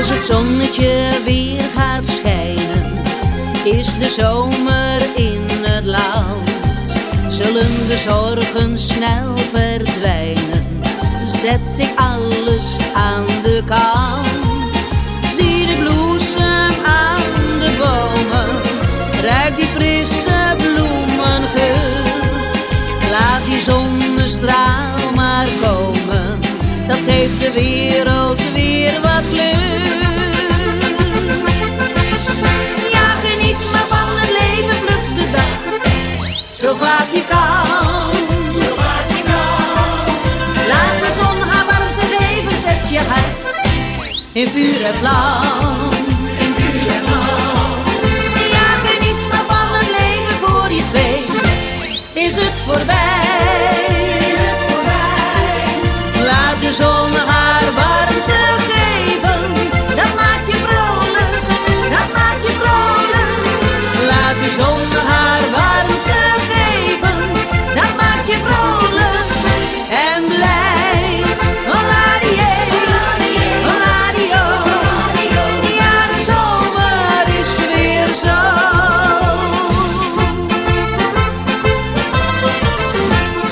als het zonnetje weer gaat schijnen, is de zomer in het land. Zullen de zorgen snel verdwijnen, zet ik alles aan de kant. Zie de bloesem aan de bomen, ruik die frisse bloemengeur. Laat die zonnestraal maar komen, dat geeft de wereld zo vaak je kan. Zo vaak je kan. Laat de zon haar warmte geven, zet je hart in vuur en vlam. In vuur en vlam. Van het leven voor je twee. Is het voorbij?